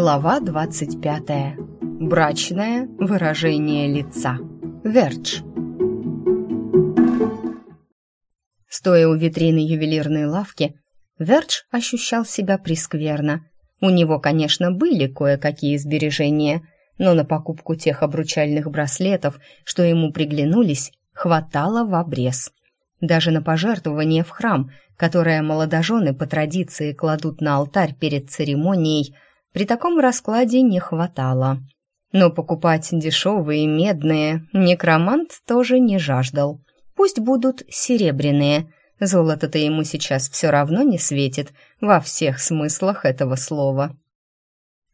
Глава 25. Брачное выражение лица. Вердж. Стоя у витрины ювелирной лавки, Вердж ощущал себя прискверно. У него, конечно, были кое-какие сбережения, но на покупку тех обручальных браслетов, что ему приглянулись, хватало в обрез. Даже на пожертвование в храм, которое молодожены по традиции кладут на алтарь перед церемонией, при таком раскладе не хватало. Но покупать дешевые медные некромант тоже не жаждал. Пусть будут серебряные. Золото-то ему сейчас все равно не светит во всех смыслах этого слова.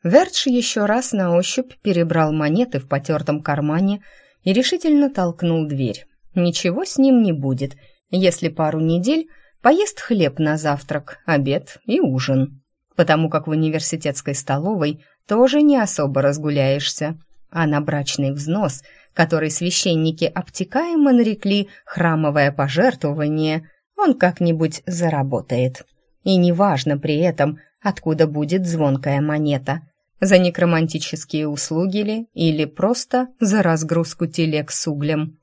Вердж еще раз на ощупь перебрал монеты в потертом кармане и решительно толкнул дверь. Ничего с ним не будет, если пару недель поест хлеб на завтрак, обед и ужин. Потому как в университетской столовой тоже не особо разгуляешься. А на брачный взнос, который священники обтекаемо нарекли «храмовое пожертвование», он как-нибудь заработает. И неважно при этом, откуда будет звонкая монета – за некромантические услуги ли или просто за разгрузку телег с углем.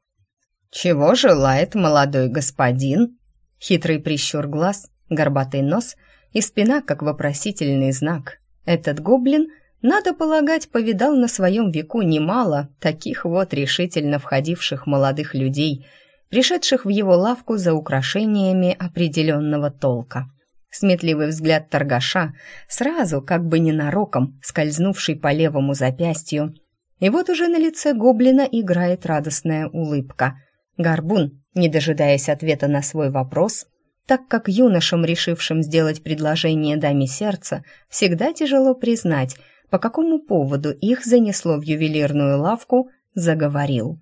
«Чего желает молодой господин?» Хитрый прищур глаз, горбатый нос и спина, как вопросительный знак. Этот гоблин, надо полагать, повидал на своем веку немало таких вот решительно входивших молодых людей, пришедших в его лавку за украшениями определенного толка. Сметливый взгляд торгаша, сразу, как бы ненароком, скользнувший по левому запястью. И вот уже на лице гоблина играет радостная улыбка. Горбун, не дожидаясь ответа на свой вопрос, так как юношам, решившим сделать предложение даме сердца, всегда тяжело признать, по какому поводу их занесло в ювелирную лавку, заговорил.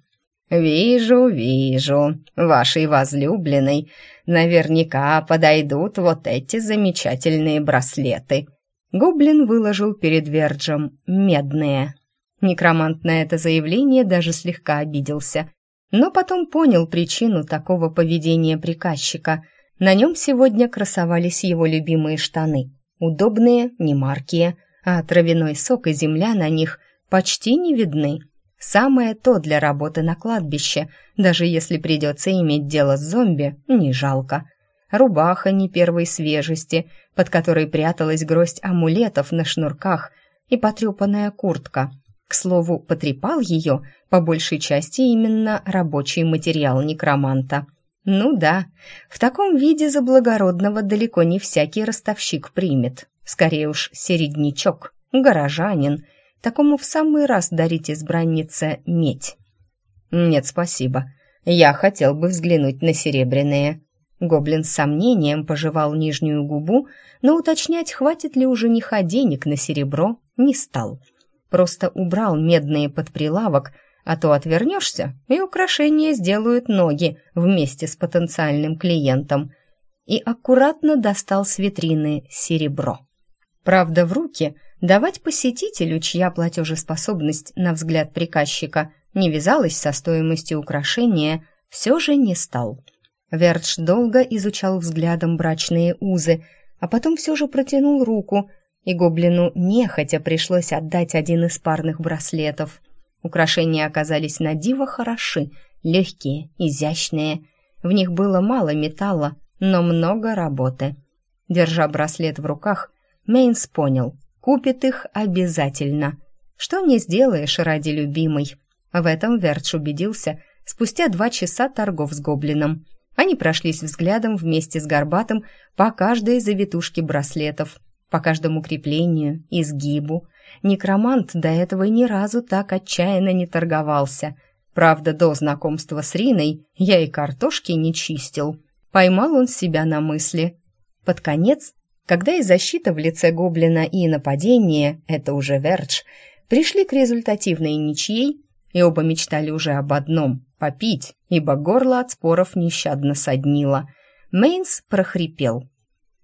«Вижу, вижу, вашей возлюбленной наверняка подойдут вот эти замечательные браслеты». Гоблин выложил перед Верджем медные. Некромант на это заявление даже слегка обиделся, но потом понял причину такого поведения приказчика. На нем сегодня красовались его любимые штаны. Удобные, не маркие, а травяной сок и земля на них почти не видны. Самое то для работы на кладбище, даже если придется иметь дело с зомби, не жалко. Рубаха не первой свежести, под которой пряталась гроздь амулетов на шнурках, и потрепанная куртка. К слову, потрепал ее, по большей части, именно рабочий материал некроманта. Ну да, в таком виде за благородного далеко не всякий ростовщик примет. Скорее уж, середнячок, горожанин — Такому в самый раз дарить избраннице медь. Нет, спасибо. Я хотел бы взглянуть на серебряные. Гоблин с сомнением пожевал нижнюю губу, но уточнять, хватит ли у жениха денег на серебро, не стал. Просто убрал медные под прилавок, а то отвернешься, и украшения сделают ноги вместе с потенциальным клиентом. И аккуратно достал с витрины серебро. Правда, в руки – Давать посетителю, чья платежеспособность, на взгляд приказчика, не вязалась со стоимостью украшения, все же не стал. Вертш долго изучал взглядом брачные узы, а потом все же протянул руку, и гоблину нехотя пришлось отдать один из парных браслетов. Украшения оказались на диво хороши, легкие, изящные. В них было мало металла, но много работы. Держа браслет в руках, Мейнс понял — Купит их обязательно. Что не сделаешь ради любимой. В этом Вертш убедился спустя два часа торгов с гоблином. Они прошлись взглядом вместе с Горбатым по каждой завитушке браслетов, по каждому креплению, изгибу. Некромант до этого ни разу так отчаянно не торговался. Правда, до знакомства с Риной я и картошки не чистил. Поймал он себя на мысли. Под конец когда и защита в лице гоблина, и нападение, это уже Вердж, пришли к результативной ничьей, и оба мечтали уже об одном — попить, ибо горло от споров нещадно соднило. Мейнс прохрипел.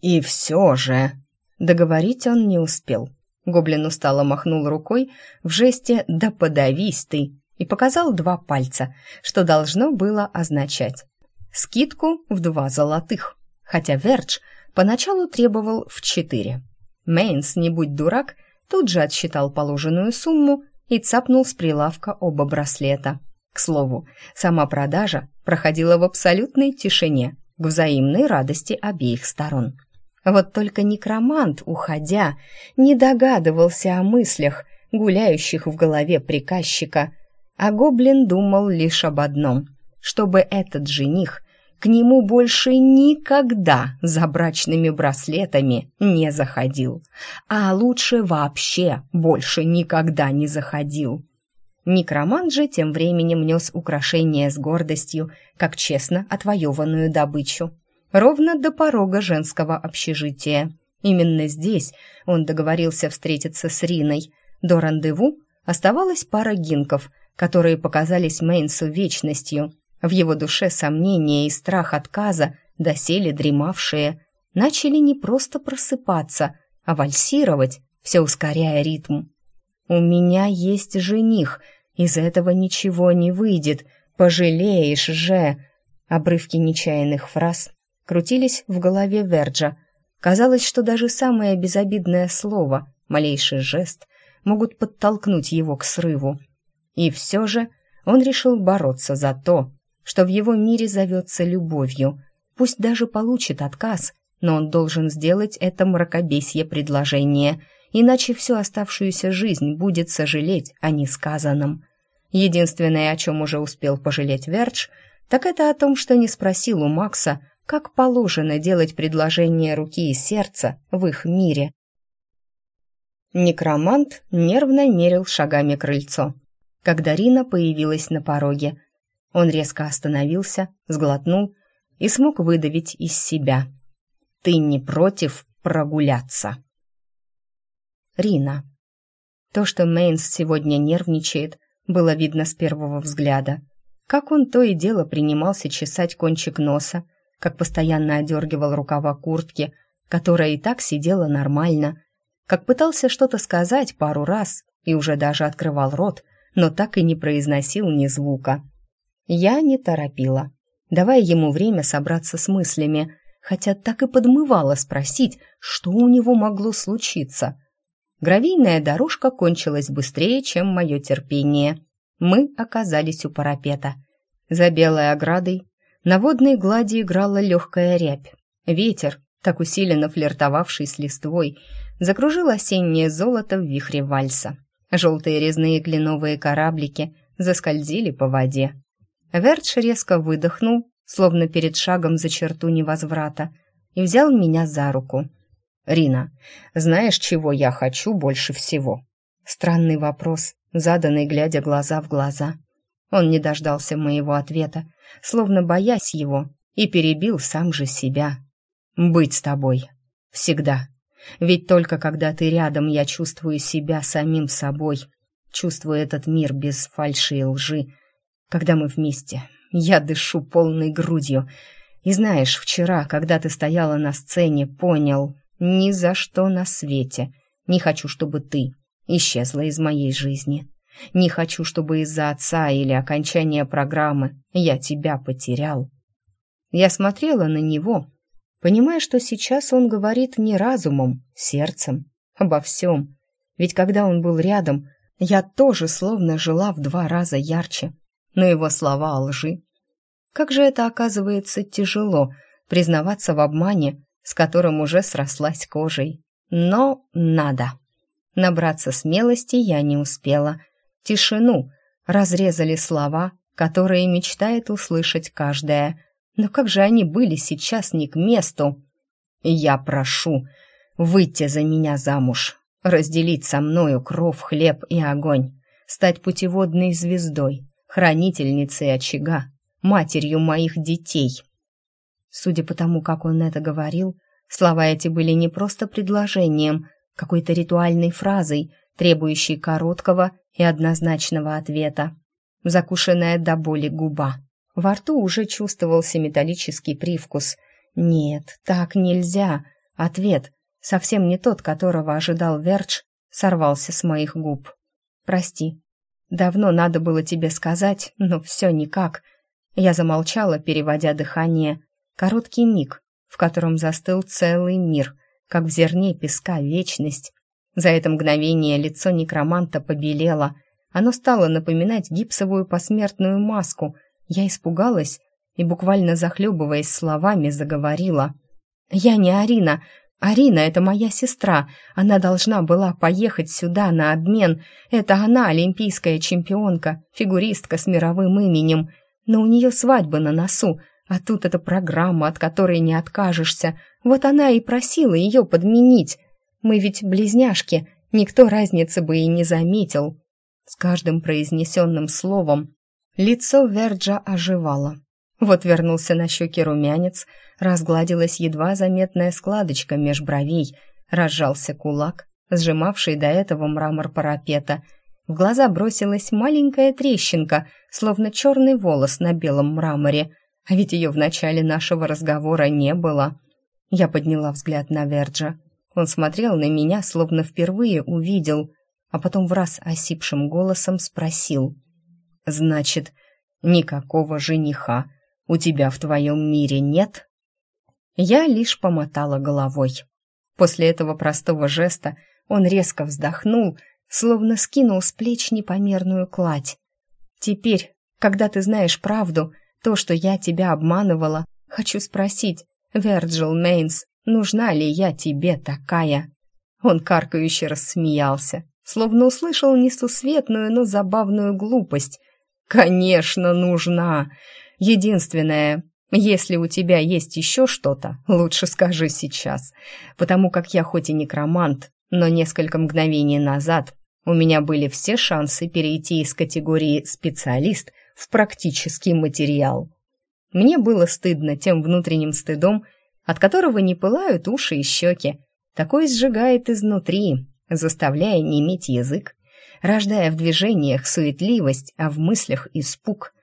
«И все же...» Договорить он не успел. Гоблин устало махнул рукой в жесте «да подавись ты» и показал два пальца, что должно было означать скидку в два золотых, хотя Вердж — Поначалу требовал в четыре. Мейнс, не будь дурак, тут же отсчитал положенную сумму и цапнул с прилавка оба браслета. К слову, сама продажа проходила в абсолютной тишине, к взаимной радости обеих сторон. Вот только некромант, уходя, не догадывался о мыслях, гуляющих в голове приказчика, а гоблин думал лишь об одном — чтобы этот жених к нему больше никогда за брачными браслетами не заходил, а лучше вообще больше никогда не заходил. Некромант же тем временем нес украшение с гордостью, как честно отвоеванную добычу, ровно до порога женского общежития. Именно здесь он договорился встретиться с Риной. До рандеву оставалась пара гинков, которые показались Мейнсу вечностью — в его душе сомнения и страх отказа, доселе дремавшие, начали не просто просыпаться, а вальсировать, все ускоряя ритм. «У меня есть жених, из этого ничего не выйдет, пожалеешь же!» Обрывки нечаянных фраз крутились в голове Верджа. Казалось, что даже самое безобидное слово, малейший жест могут подтолкнуть его к срыву. И все же он решил бороться за то, что в его мире зовется любовью. Пусть даже получит отказ, но он должен сделать это мракобесье предложение, иначе всю оставшуюся жизнь будет сожалеть о несказанном. Единственное, о чем уже успел пожалеть Вердж, так это о том, что не спросил у Макса, как положено делать предложение руки и сердца в их мире. Некромант нервно мерил шагами крыльцо, когда Рина появилась на пороге. Он резко остановился, сглотнул и смог выдавить из себя. «Ты не против прогуляться?» Рина. То, что Мейнс сегодня нервничает, было видно с первого взгляда. Как он то и дело принимался чесать кончик носа, как постоянно одергивал рукава куртки, которая и так сидела нормально, как пытался что-то сказать пару раз и уже даже открывал рот, но так и не произносил ни звука. Я не торопила, давая ему время собраться с мыслями, хотя так и подмывала спросить, что у него могло случиться. Гравийная дорожка кончилась быстрее, чем мое терпение. Мы оказались у парапета. За белой оградой на водной глади играла легкая рябь. Ветер, так усиленно флиртовавший с листвой, закружил осеннее золото в вихре вальса. Желтые резные кленовые кораблики заскользили по воде. Вердж резко выдохнул, словно перед шагом за черту невозврата, и взял меня за руку. «Рина, знаешь, чего я хочу больше всего?» Странный вопрос, заданный, глядя глаза в глаза. Он не дождался моего ответа, словно боясь его, и перебил сам же себя. «Быть с тобой. Всегда. Ведь только когда ты рядом, я чувствую себя самим собой, чувствую этот мир без фальши и лжи, когда мы вместе. Я дышу полной грудью. И знаешь, вчера, когда ты стояла на сцене, понял, ни за что на свете не хочу, чтобы ты исчезла из моей жизни. Не хочу, чтобы из-за отца или окончания программы я тебя потерял. Я смотрела на него, понимая, что сейчас он говорит не разумом, сердцем, обо всем. Ведь когда он был рядом, я тоже словно жила в два раза ярче, но его слова о лжи. Как же это оказывается тяжело признаваться в обмане, с которым уже срослась кожей. Но надо. Набраться смелости я не успела. Тишину разрезали слова, которые мечтает услышать каждая. Но как же они были сейчас не к месту? Я прошу выйти за меня замуж, разделить со мною кров, хлеб и огонь, стать путеводной звездой, хранительницей очага, матерью моих детей. Судя по тому, как он это говорил, слова эти были не просто предложением, какой-то ритуальной фразой, требующей короткого и однозначного ответа. Закушенная до боли губа. Во рту уже чувствовался металлический привкус. «Нет, так нельзя!» Ответ, совсем не тот, которого ожидал Вердж, сорвался с моих губ. «Прости, Давно надо было тебе сказать, но все никак. Я замолчала, переводя дыхание. Короткий миг, в котором застыл целый мир, как в зерне песка вечность. За это мгновение лицо некроманта побелело. Оно стало напоминать гипсовую посмертную маску. Я испугалась и, буквально захлебываясь словами, заговорила. «Я не Арина. Арина — это моя сестра. Она должна была поехать сюда на обмен. Это она олимпийская чемпионка, фигуристка с мировым именем. Но у нее свадьба на носу, а тут эта программа, от которой не откажешься. Вот она и просила ее подменить. Мы ведь близняшки, никто разницы бы и не заметил. С каждым произнесенным словом лицо Верджа оживало. Вот вернулся на щеки румянец, разгладилась едва заметная складочка меж бровей, разжался кулак, сжимавший до этого мрамор парапета. В глаза бросилась маленькая трещинка, словно черный волос на белом мраморе — а ведь ее в начале нашего разговора не было. Я подняла взгляд на Верджа. Он смотрел на меня, словно впервые увидел, а потом в раз осипшим голосом спросил. «Значит, никакого жениха у тебя в твоем мире нет?» Я лишь помотала головой. После этого простого жеста он резко вздохнул, словно скинул с плеч непомерную кладь. «Теперь, когда ты знаешь правду, — то, что я тебя обманывала, хочу спросить, Верджил Мейнс, нужна ли я тебе такая?» Он каркающе рассмеялся, словно услышал несусветную, но забавную глупость. «Конечно, нужна! Единственное, если у тебя есть еще что-то, лучше скажи сейчас, потому как я хоть и некромант, но несколько мгновений назад у меня были все шансы перейти из категории «специалист» в практический материал. Мне было стыдно тем внутренним стыдом, от которого не пылают уши и щеки. Такой сжигает изнутри, заставляя неметь язык, рождая в движениях суетливость, а в мыслях испуг.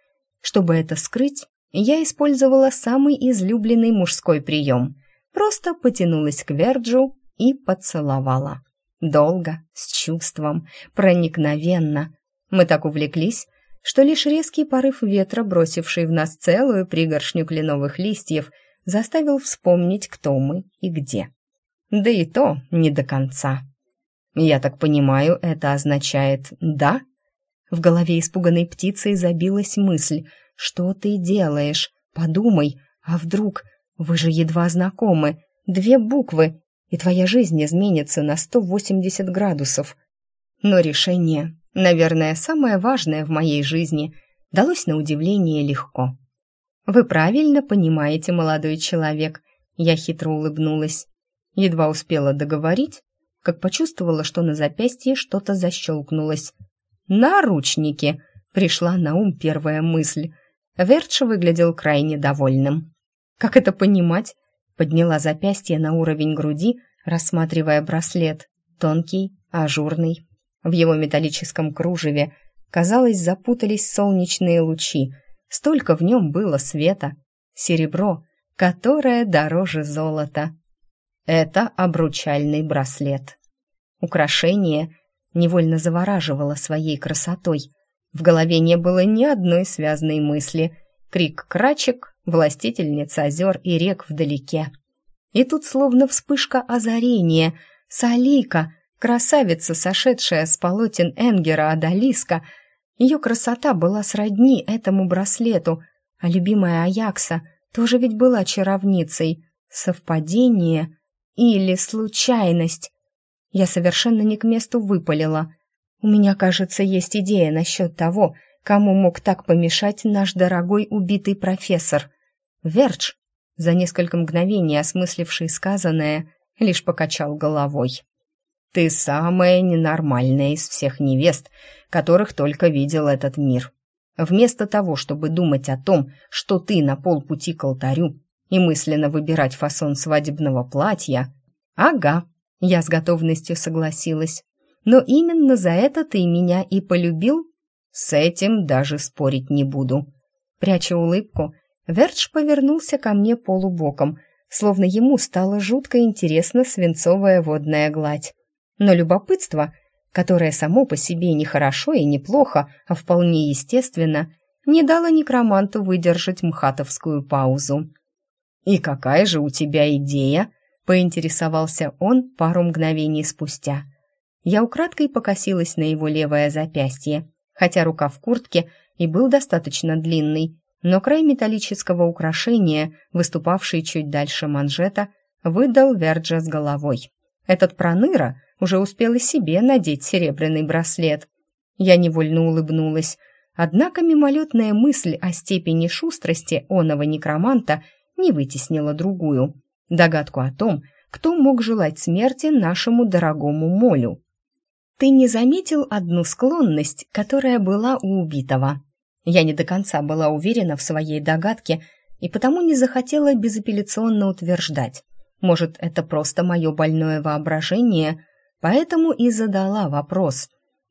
Чтобы это скрыть, я использовала самый излюбленный мужской прием. Просто потянулась к Верджу и поцеловала. Долго, с чувством, проникновенно. Мы так увлеклись, что лишь резкий порыв ветра, бросивший в нас целую пригоршню кленовых листьев, заставил вспомнить, кто мы и где. Да и то не до конца. Я так понимаю, это означает «да»? В голове испуганной птицы забилась мысль «Что ты делаешь? Подумай, а вдруг? Вы же едва знакомы. Две буквы, и твоя жизнь изменится на 180 градусов». Но решение наверное, самое важное в моей жизни, далось на удивление легко. «Вы правильно понимаете, молодой человек», — я хитро улыбнулась. Едва успела договорить, как почувствовала, что на запястье что-то защелкнулось. «Наручники!» — пришла на ум первая мысль. Вердж выглядел крайне довольным. «Как это понимать?» — подняла запястье на уровень груди, рассматривая браслет. Тонкий, ажурный, в его металлическом кружеве, казалось, запутались солнечные лучи. Столько в нем было света. Серебро, которое дороже золота. Это обручальный браслет. Украшение невольно завораживало своей красотой. В голове не было ни одной связной мысли. Крик крачек, властительница озер и рек вдалеке. И тут словно вспышка озарения. Салика, Красавица, сошедшая с полотен Энгера Адалиска, ее красота была сродни этому браслету, а любимая Аякса тоже ведь была чаровницей. Совпадение или случайность? Я совершенно не к месту выпалила. У меня, кажется, есть идея насчет того, кому мог так помешать наш дорогой убитый профессор. Вердж, за несколько мгновений осмысливший сказанное, лишь покачал головой. Ты самая ненормальная из всех невест, которых только видел этот мир. Вместо того, чтобы думать о том, что ты на полпути к алтарю и мысленно выбирать фасон свадебного платья... Ага, я с готовностью согласилась. Но именно за это ты меня и полюбил? С этим даже спорить не буду. Пряча улыбку, Вердж повернулся ко мне полубоком, словно ему стало жутко интересна свинцовая водная гладь но любопытство, которое само по себе не хорошо и не плохо, а вполне естественно, не дало некроманту выдержать мхатовскую паузу. «И какая же у тебя идея?» — поинтересовался он пару мгновений спустя. Я украдкой покосилась на его левое запястье, хотя рука в куртке и был достаточно длинный, но край металлического украшения, выступавший чуть дальше манжета, выдал Верджа с головой. Этот проныра уже успел и себе надеть серебряный браслет. Я невольно улыбнулась, однако мимолетная мысль о степени шустрости оного некроманта не вытеснила другую. Догадку о том, кто мог желать смерти нашему дорогому Молю. «Ты не заметил одну склонность, которая была у убитого?» Я не до конца была уверена в своей догадке и потому не захотела безапелляционно утверждать. Может, это просто мое больное воображение, поэтому и задала вопрос.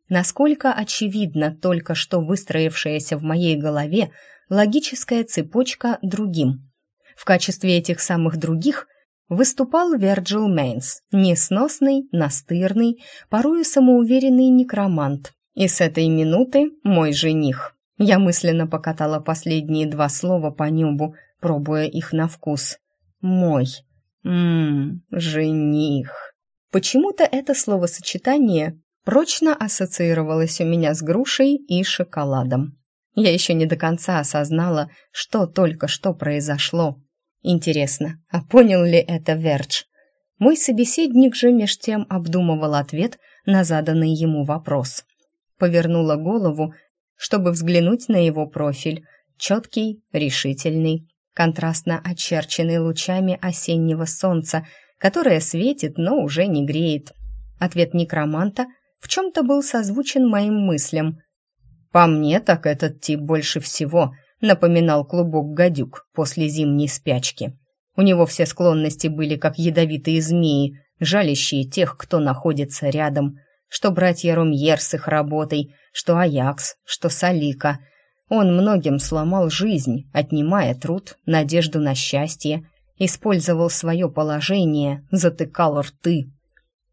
Насколько очевидна только что выстроившаяся в моей голове логическая цепочка другим. В качестве этих самых других выступал Верджил Мейнс, несносный, настырный, порою самоуверенный некромант. И с этой минуты мой жених. Я мысленно покатала последние два слова по небу, пробуя их на вкус. Мой. Ммм, жених. Почему-то это словосочетание прочно ассоциировалось у меня с грушей и шоколадом. Я еще не до конца осознала, что только что произошло. Интересно, а понял ли это Вердж? Мой собеседник же меж тем обдумывал ответ на заданный ему вопрос. Повернула голову чтобы взглянуть на его профиль. Четкий, решительный, контрастно очерченный лучами осеннего солнца, которое светит, но уже не греет. Ответ некроманта в чем-то был созвучен моим мыслям. По мне, так этот тип больше всего напоминал клубок гадюк после зимней спячки. У него все склонности были как ядовитые змеи, жалящие тех, кто находится рядом, что братья Ромьер с их работой, что Аякс, что Салика. Он многим сломал жизнь, отнимая труд, надежду на счастье, использовал свое положение, затыкал рты.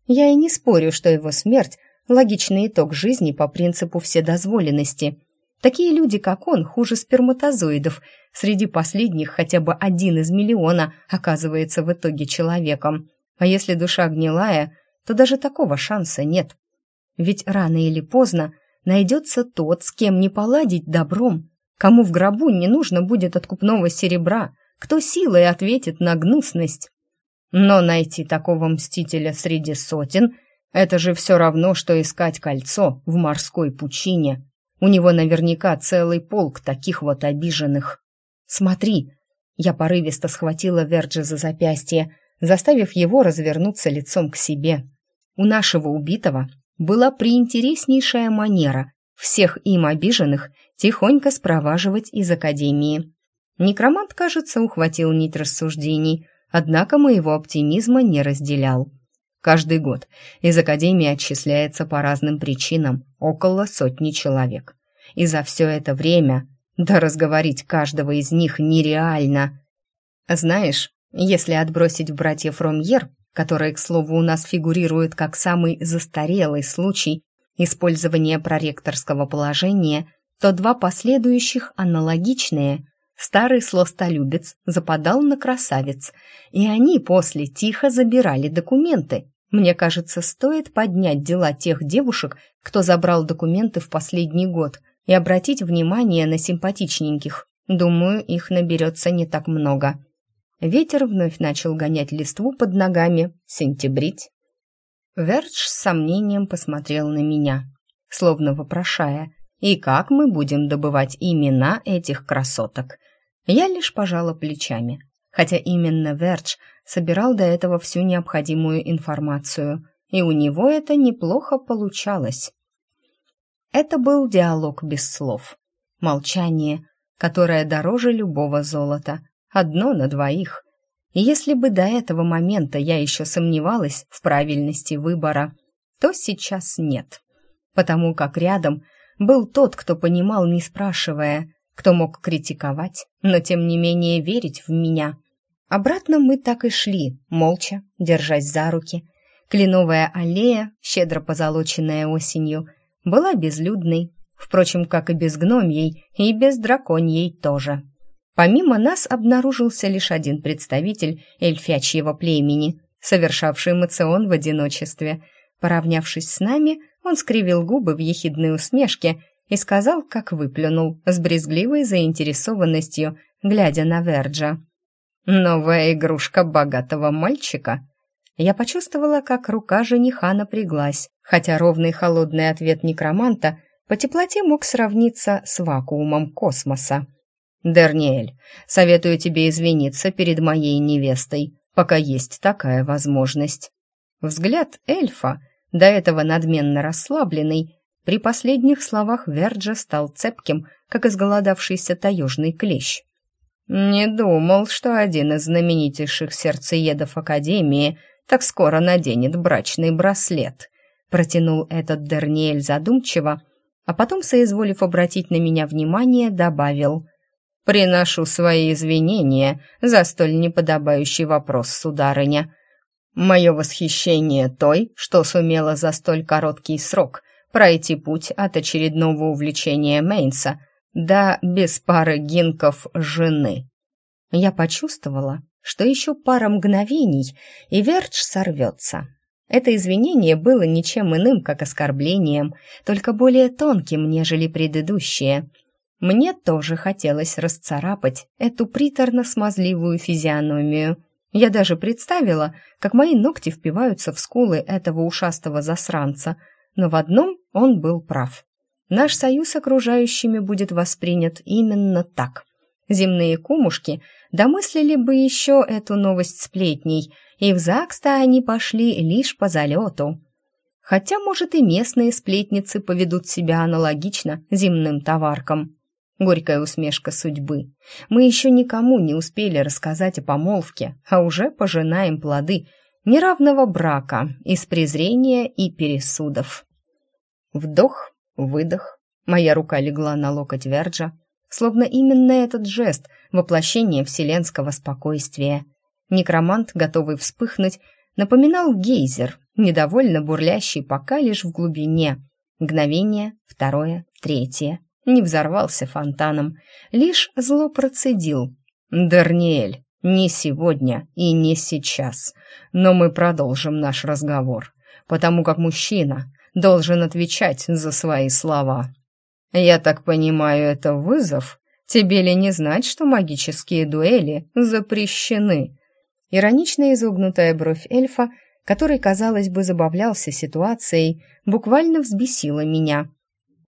Я и не спорю, что его смерть – логичный итог жизни по принципу вседозволенности. Такие люди, как он, хуже сперматозоидов. Среди последних хотя бы один из миллиона оказывается в итоге человеком. А если душа гнилая, то даже такого шанса нет. Ведь рано или поздно найдется тот, с кем не поладить добром, кому в гробу не нужно будет откупного серебра, кто силой ответит на гнусность. Но найти такого мстителя среди сотен — это же все равно, что искать кольцо в морской пучине. У него наверняка целый полк таких вот обиженных. «Смотри!» Я порывисто схватила Верджи за запястье, заставив его развернуться лицом к себе. У нашего убитого была приинтереснейшая манера всех им обиженных тихонько спроваживать из академии. Некромант, кажется, ухватил нить рассуждений, однако моего оптимизма не разделял. Каждый год из академии отчисляется по разным причинам около сотни человек. И за все это время, да разговорить каждого из них нереально. Знаешь, если отбросить братьев Ромьер, которые, к слову, у нас фигурируют как самый застарелый случай использования проректорского положения, то два последующих аналогичные. Старый сластолюбец западал на красавец, и они после тихо забирали документы. Мне кажется, стоит поднять дела тех девушек, кто забрал документы в последний год, и обратить внимание на симпатичненьких. Думаю, их наберется не так много. Ветер вновь начал гонять листву под ногами, сентябрить. Вердж с сомнением посмотрел на меня, словно вопрошая, «И как мы будем добывать имена этих красоток?» Я лишь пожала плечами, хотя именно Вердж собирал до этого всю необходимую информацию, и у него это неплохо получалось. Это был диалог без слов, молчание, которое дороже любого золота, одно на двоих. И если бы до этого момента я еще сомневалась в правильности выбора, то сейчас нет. Потому как рядом был тот, кто понимал, не спрашивая, кто мог критиковать, но тем не менее верить в меня. Обратно мы так и шли, молча, держась за руки. Кленовая аллея, щедро позолоченная осенью, была безлюдной, впрочем, как и без гномьей, и без драконьей тоже. Помимо нас обнаружился лишь один представитель эльфячьего племени, совершавший мацион в одиночестве. Поравнявшись с нами, он скривил губы в ехидной усмешке и сказал, как выплюнул, с брезгливой заинтересованностью, глядя на Верджа. «Новая игрушка богатого мальчика?» Я почувствовала, как рука жениха напряглась, хотя ровный холодный ответ некроманта по теплоте мог сравниться с вакуумом космоса. «Дерниэль, советую тебе извиниться перед моей невестой, пока есть такая возможность». Взгляд эльфа, до этого надменно расслабленный, при последних словах Верджа стал цепким, как изголодавшийся таежный клещ. «Не думал, что один из знаменитейших сердцеедов Академии так скоро наденет брачный браслет», протянул этот Дерниэль задумчиво, а потом, соизволив обратить на меня внимание, добавил «Приношу свои извинения за столь неподобающий вопрос, сударыня. Мое восхищение той, что сумела за столь короткий срок пройти путь от очередного увлечения Мейнса до без пары гинков жены. Я почувствовала, что еще пара мгновений, и Вердж сорвется. Это извинение было ничем иным, как оскорблением, только более тонким, нежели предыдущее. Мне тоже хотелось расцарапать эту приторно-смазливую физиономию. Я даже представила, как мои ногти впиваются в скулы этого ушастого засранца, но в одном он был прав. Наш союз окружающими будет воспринят именно так. Земные кумушки домыслили бы еще эту новость сплетней, и в ЗАГС-то они пошли лишь по залету. Хотя, может, и местные сплетницы поведут себя аналогично земным товаркам. Горькая усмешка судьбы. Мы еще никому не успели рассказать о помолвке, а уже пожинаем плоды неравного брака из презрения и пересудов. Вдох, выдох. Моя рука легла на локоть Верджа, словно именно этот жест — воплощение вселенского спокойствия. Некромант, готовый вспыхнуть, напоминал гейзер, недовольно бурлящий пока лишь в глубине. Мгновение, второе, третье. Не взорвался фонтаном, лишь зло процедил. «Дарниэль, не сегодня и не сейчас, но мы продолжим наш разговор, потому как мужчина должен отвечать за свои слова». «Я так понимаю, это вызов? Тебе ли не знать, что магические дуэли запрещены?» Иронично изогнутая бровь эльфа, который, казалось бы, забавлялся ситуацией, буквально взбесила меня.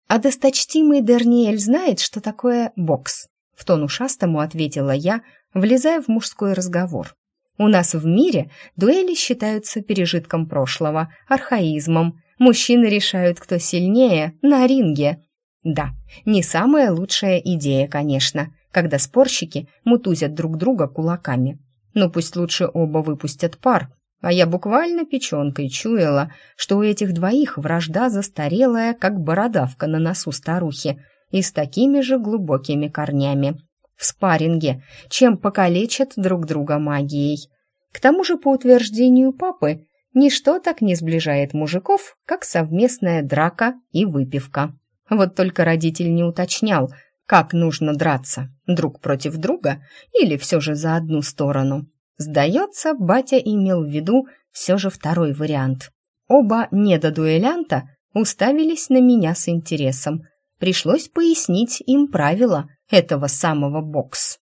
«А досточтимый Дерниэль знает, что такое бокс?» В тон ушастому ответила я, влезая в мужской разговор. «У нас в мире дуэли считаются пережитком прошлого, архаизмом. Мужчины решают, кто сильнее, на ринге. Да, не самая лучшая идея, конечно, когда спорщики мутузят друг друга кулаками. Но пусть лучше оба выпустят пар, а я буквально печенкой чуяла, что у этих двоих вражда застарелая, как бородавка на носу старухи, и с такими же глубокими корнями. В спарринге, чем покалечат друг друга магией. К тому же, по утверждению папы, ничто так не сближает мужиков, как совместная драка и выпивка. Вот только родитель не уточнял, как нужно драться, друг против друга или все же за одну сторону. Сдается, батя имел в виду все же второй вариант. Оба недодуэлянта уставились на меня с интересом. Пришлось пояснить им правила этого самого бокс.